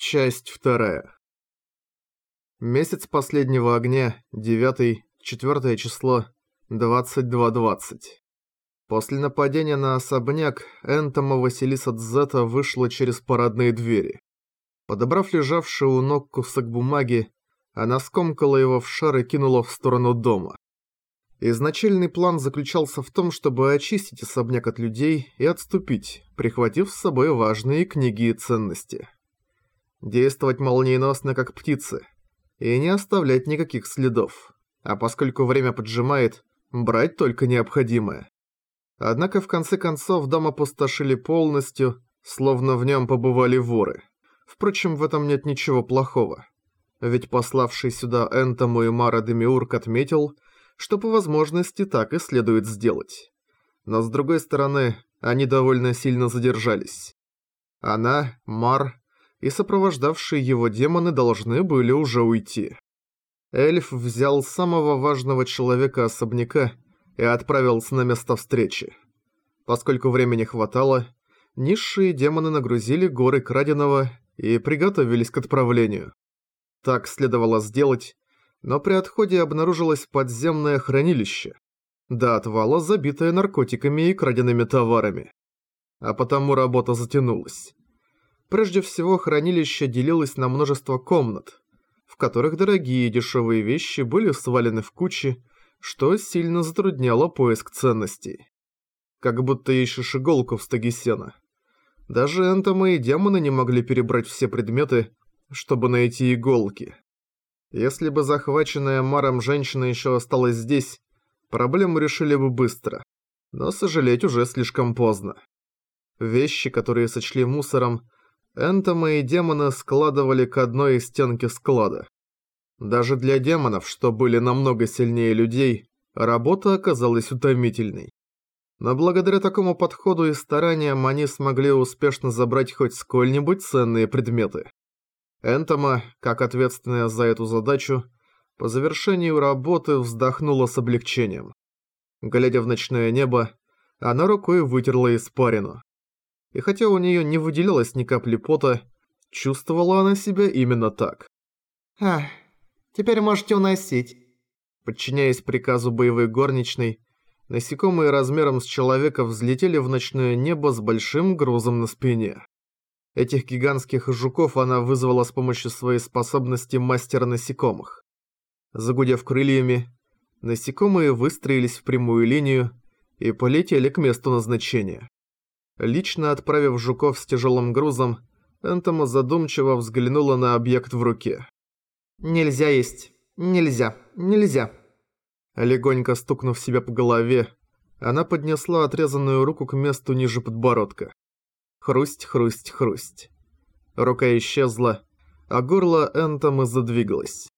Часть вторая. Месяц последнего огня, 9 4 число, 22.20. После нападения на особняк, Энтома Василиса Дзета вышла через парадные двери. Подобрав лежавший у ног кусок бумаги, она скомкала его в шар и кинула в сторону дома. Изначальный план заключался в том, чтобы очистить особняк от людей и отступить, прихватив с собой важные книги и ценности. Действовать молниеносно, как птицы, и не оставлять никаких следов, а поскольку время поджимает, брать только необходимое. Однако в конце концов дом опустошили полностью, словно в нем побывали воры. Впрочем, в этом нет ничего плохого. Ведь пославший сюда Энтому и Мара Демиург отметил, что по возможности так и следует сделать. Но с другой стороны, они довольно сильно задержались. Она, Мар и сопровождавшие его демоны должны были уже уйти. Эльф взял самого важного человека особняка и отправился на место встречи. Поскольку времени хватало, низшие демоны нагрузили горы краденого и приготовились к отправлению. Так следовало сделать, но при отходе обнаружилось подземное хранилище, до отвала забитое наркотиками и краденными товарами. А потому работа затянулась. Прежде всего, хранилище делилось на множество комнат, в которых дорогие и дешевые вещи были свалены в кучи, что сильно затрудняло поиск ценностей. Как будто ищешь иголку в стоге сена. Даже энтомы и демоны не могли перебрать все предметы, чтобы найти иголки. Если бы захваченная Маром женщина еще осталась здесь, проблему решили бы быстро. Но сожалеть уже слишком поздно. Вещи, которые сочли мусором, Энтомы и демоны складывали к одной из стенки склада. Даже для демонов, что были намного сильнее людей, работа оказалась утомительной. Но благодаря такому подходу и стараниям они смогли успешно забрать хоть сколь-нибудь ценные предметы. Энтома, как ответственная за эту задачу, по завершению работы вздохнула с облегчением. Глядя в ночное небо, она рукой вытерла испарину. И хотя у нее не выделялось ни капли пота, чувствовала она себя именно так. «Ах, теперь можете уносить». Подчиняясь приказу боевой горничной, насекомые размером с человека взлетели в ночное небо с большим грузом на спине. Этих гигантских жуков она вызвала с помощью своей способности мастера насекомых. Загудев крыльями, насекомые выстроились в прямую линию и полетели к месту назначения. Лично отправив жуков с тяжелым грузом, Энтома задумчиво взглянула на объект в руке. «Нельзя есть. Нельзя. Нельзя». Легонько стукнув себя по голове, она поднесла отрезанную руку к месту ниже подбородка. Хрусть, хрусть, хрусть. Рука исчезла, а горло Энтомы задвигалось.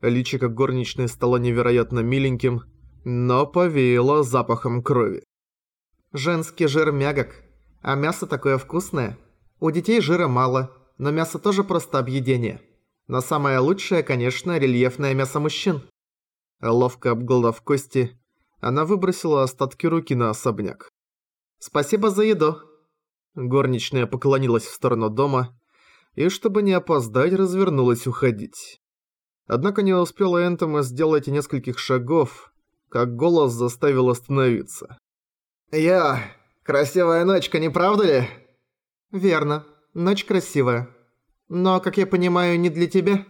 Личико горничной стало невероятно миленьким, но повеяло запахом крови. «Женский жир мягок, а мясо такое вкусное. У детей жира мало, но мясо тоже просто объедение. Но самое лучшее, конечно, рельефное мясо мужчин». Ловко обглодав кости, она выбросила остатки руки на особняк. «Спасибо за еду», Горничная поклонилась в сторону дома и, чтобы не опоздать, развернулась уходить. Однако не успела Энтома сделать нескольких шагов, как голос заставил остановиться. «Я... Красивая ночка, не правда ли?» «Верно. Ночь красивая. Но, как я понимаю, не для тебя?»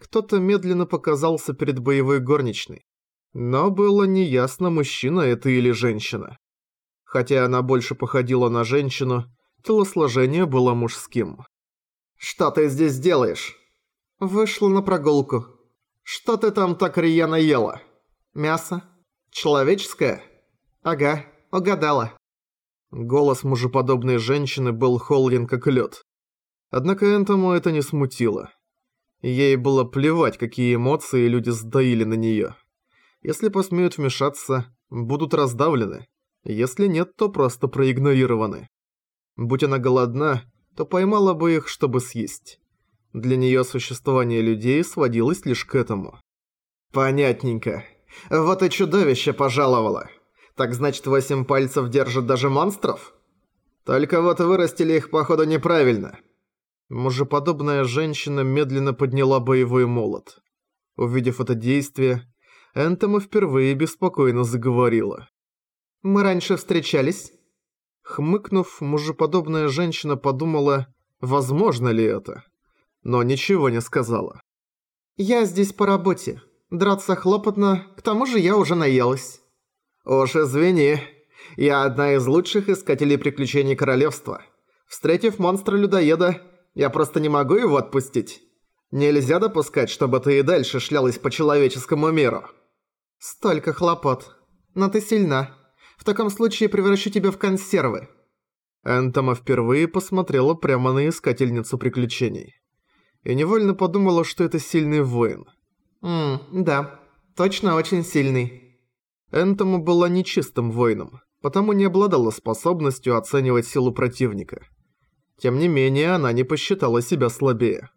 Кто-то медленно показался перед боевой горничной. Но было неясно, мужчина это или женщина. Хотя она больше походила на женщину, телосложение было мужским. «Что ты здесь делаешь?» «Вышла на прогулку. Что ты там так рьяно ела? Мясо? Человеческое?» «Ага, угадала». Голос мужеподобной женщины был холоден как лед. Однако Энтому это не смутило. Ей было плевать, какие эмоции люди сдаили на неё. Если посмеют вмешаться, будут раздавлены. Если нет, то просто проигнорированы. Будь она голодна, то поймала бы их, чтобы съесть. Для неё существование людей сводилось лишь к этому. Понятненько. Вот и чудовище пожаловало. Так значит, восемь пальцев держат даже монстров? Только вот вырастили их, походу, неправильно. Мужеподобная женщина медленно подняла боевой молот. Увидев это действие, Энтома впервые беспокойно заговорила. «Мы раньше встречались?» Хмыкнув, мужеподобная женщина подумала, возможно ли это, но ничего не сказала. «Я здесь по работе. Драться хлопотно, к тому же я уже наелась». «Уж извини, я одна из лучших искателей приключений королевства. Встретив монстра-людоеда, я просто не могу его отпустить. Нельзя допускать, чтобы ты и дальше шлялась по человеческому миру». «Столько хлопот. Но ты сильна. В таком случае превращу тебя в консервы». Энтома впервые посмотрела прямо на искательницу приключений. И невольно подумала, что это сильный воин. «Ммм, да. Точно очень сильный». Энтома была нечистым воином, потому не обладала способностью оценивать силу противника. Тем не менее, она не посчитала себя слабее.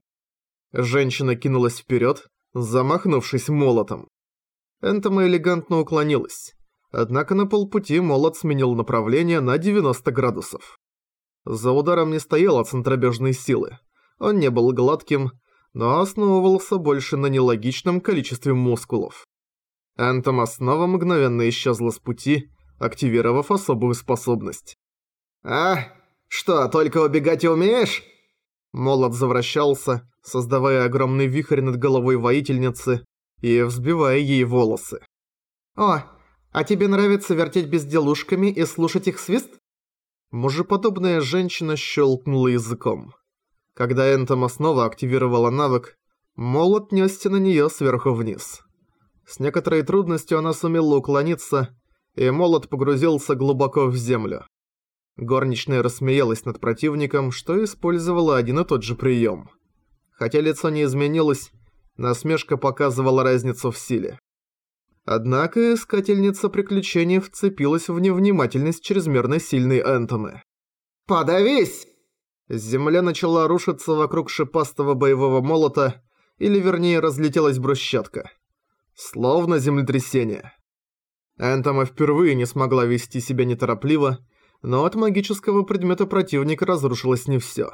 Женщина кинулась вперед, замахнувшись молотом. Энтома элегантно уклонилась. Однако на полпути молот сменил направление на 90 градусов. За ударом не стояла центробежной силы. Он не был гладким, но основывался больше на нелогичном количестве мускулов. Энтома снова мгновенно исчезла с пути, активировав особую способность. «А, что, только убегать и умеешь?» Молот завращался, создавая огромный вихрь над головой воительницы и взбивая ей волосы. «О, а тебе нравится вертеть безделушками и слушать их свист?» Мужеподобная женщина щелкнула языком. Когда Энтома снова активировала навык, молот несся на неё сверху вниз. С некоторой трудностью она сумела уклониться, и молот погрузился глубоко в землю. Горничная рассмеялась над противником, что использовала один и тот же прием. Хотя лицо не изменилось, насмешка показывала разницу в силе. Однако искательница приключений вцепилась в невнимательность чрезмерно сильной Энтомы. «Подавись!» Земля начала рушиться вокруг шипастого боевого молота, или вернее разлетелась брусчатка. Словно землетрясение. Энтома впервые не смогла вести себя неторопливо, но от магического предмета противника разрушилось не всё.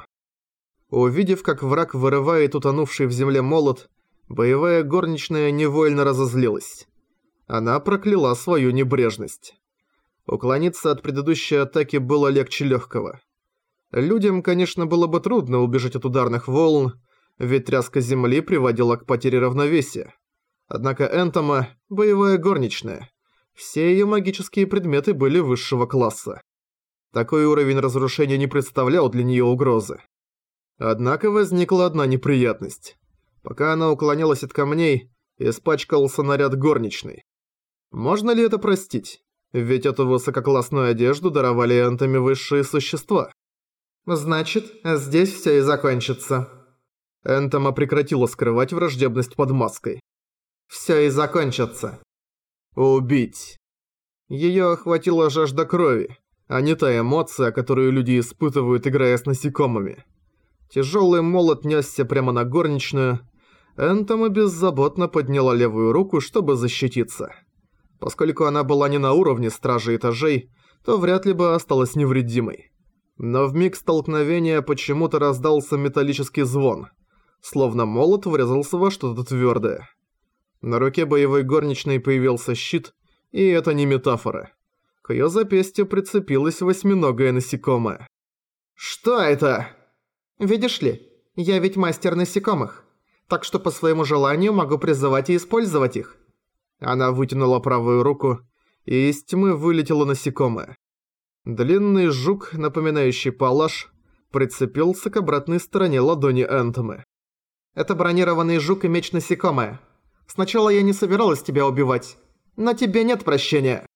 Увидев, как враг вырывает утонувший в земле молот, боевая горничная невольно разозлилась. Она прокляла свою небрежность. Уклониться от предыдущей атаки было легче легкого. Людям, конечно, было бы трудно убежать от ударных волн, ведь тряска земли приводила к потере равновесия. Однако Энтома – боевая горничная. Все ее магические предметы были высшего класса. Такой уровень разрушения не представлял для нее угрозы. Однако возникла одна неприятность. Пока она уклонялась от камней, испачкался наряд горничной. Можно ли это простить? Ведь эту высококлассную одежду даровали энтами высшие существа. Значит, здесь все и закончится. Энтома прекратила скрывать враждебность под маской. Все и закончится. Убить. Ее охватила жажда крови, а не та эмоция, которую люди испытывают, играя с насекомыми. Тяжелый молот несся прямо на горничную. Энтома беззаботно подняла левую руку, чтобы защититься. Поскольку она была не на уровне стражи этажей, то вряд ли бы осталась невредимой. Но в миг столкновения почему-то раздался металлический звон, словно молот врезался во что-то твердое. На руке боевой горничной появился щит, и это не метафора. К ее запястью прицепилось восьминогое насекомое. «Что это?» «Видишь ли, я ведь мастер насекомых, так что по своему желанию могу призывать и использовать их. Она вытянула правую руку, и из тьмы вылетело насекомое. Длинный жук, напоминающий палаш, прицепился к обратной стороне ладони Энтомы. «Это бронированный жук и меч насекомое. Сначала я не собиралась тебя убивать, но тебе нет прощения».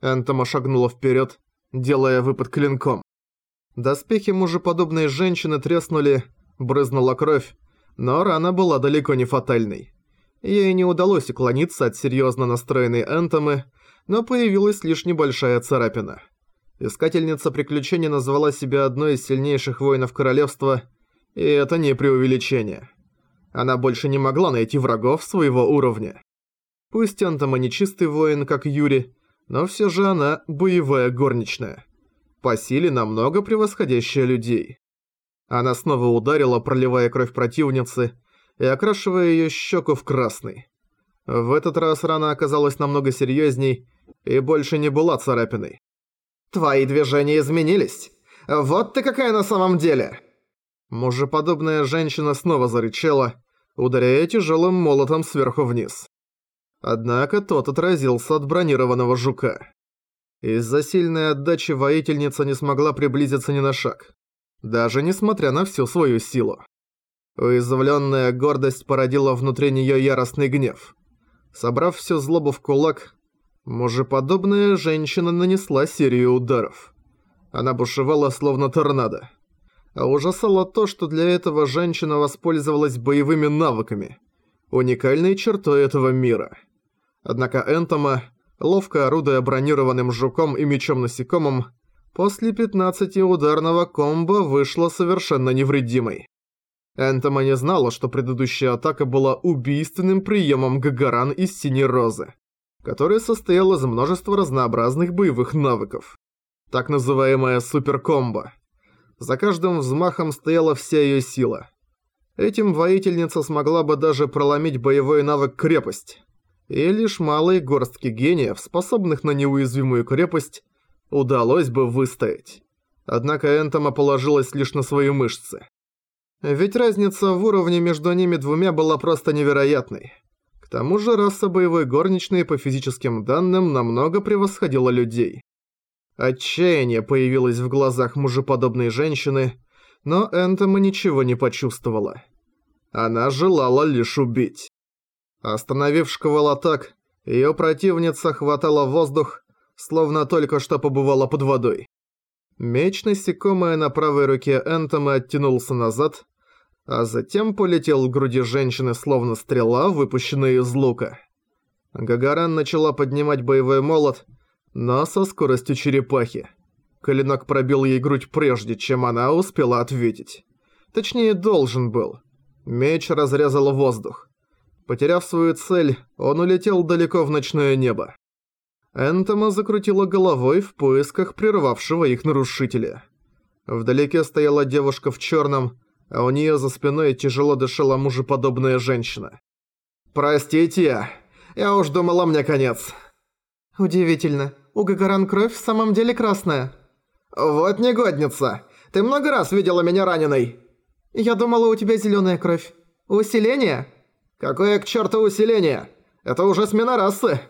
Энтома шагнула вперед, делая выпад клинком. Доспехи мужеподобной женщины треснули, брызнула кровь, но рана была далеко не фатальной. Ей не удалось уклониться от серьезно настроенной Энтомы, но появилась лишь небольшая царапина. Искательница приключений назвала себя одной из сильнейших воинов королевства, и это не преувеличение. Она больше не могла найти врагов своего уровня. Пусть Энтома не чистый воин, как Юри, но все же она боевая горничная. По силе намного превосходящая людей. Она снова ударила, проливая кровь противницы и окрашивая её щеку в красный. В этот раз рана оказалась намного серьёзней и больше не была царапиной. «Твои движения изменились. Вот ты какая на самом деле!» Мужеподобная женщина снова зарычала, ударяя тяжелым молотом сверху вниз. Однако тот отразился от бронированного жука. Из-за сильной отдачи воительница не смогла приблизиться ни на шаг, даже несмотря на всю свою силу. Уязвленная гордость породила внутри нее яростный гнев. Собрав всю злобу в кулак, мужеподобная женщина нанесла серию ударов. Она бушевала словно торнадо. А ужасало то, что для этого женщина воспользовалась боевыми навыками, уникальной чертой этого мира. Однако Энтома, ловко орудуя бронированным жуком и мечом-насекомым, после 15-ударного комбо вышла совершенно невредимой. Энтома не знала, что предыдущая атака была убийственным приемом Гагаран из Синей Розы, который состоял из множества разнообразных боевых навыков. Так называемая суперкомбо. За каждым взмахом стояла вся её сила. Этим воительница смогла бы даже проломить боевой навык «Крепость». И лишь малой горстке гениев, способных на неуязвимую крепость, удалось бы выстоять. Однако Энтома положилась лишь на свои мышцы. Ведь разница в уровне между ними двумя была просто невероятной. К тому же раса боевой горничной по физическим данным намного превосходила людей. Отчаяние появилось в глазах мужеподобной женщины, но Энтома ничего не почувствовала. Она желала лишь убить. Остановив шквал атак, её противница хватала воздух, словно только что побывала под водой. Меч насекомое на правой руке Энтома оттянулся назад, а затем полетел к груди женщины словно стрела, выпущенная из лука. Гагаран начала поднимать боевой молот, но со скоростью черепахи. Клинок пробил ей грудь прежде, чем она успела ответить. Точнее, должен был. Меч разрезал воздух. Потеряв свою цель, он улетел далеко в ночное небо. Энтома закрутила головой в поисках прервавшего их нарушителя. Вдалеке стояла девушка в черном, а у нее за спиной тяжело дышала мужеподобная женщина. «Простите, я уж думала мне конец». «Удивительно. У Гагаран кровь в самом деле красная». «Вот негодница! Ты много раз видела меня раненой!» «Я думала, у тебя зеленая кровь. Усиление?» «Какое к черту усиление? Это уже смена расы!»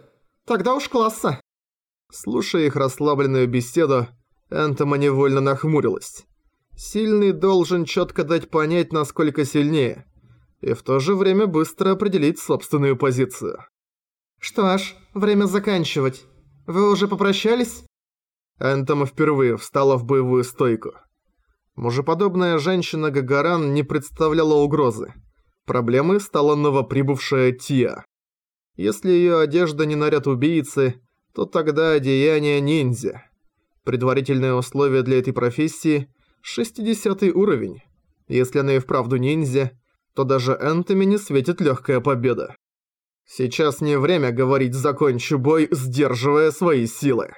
«Тогда уж класса!» Слушая их расслабленную беседу, Энтома невольно нахмурилась. Сильный должен четко дать понять, насколько сильнее, и в то же время быстро определить собственную позицию. «Что ж, время заканчивать. Вы уже попрощались?» Энтома впервые встала в боевую стойку. Мужеподобная женщина Гагаран не представляла угрозы. Проблемой стала новоприбывшая Тия. Если её одежда не наряд убийцы, то тогда одеяние ниндзя. Предварительное условие для этой профессии – 60 уровень. Если она и вправду ниндзя, то даже Энтоми не светит легкая победа. Сейчас не время говорить «закончу бой», сдерживая свои силы.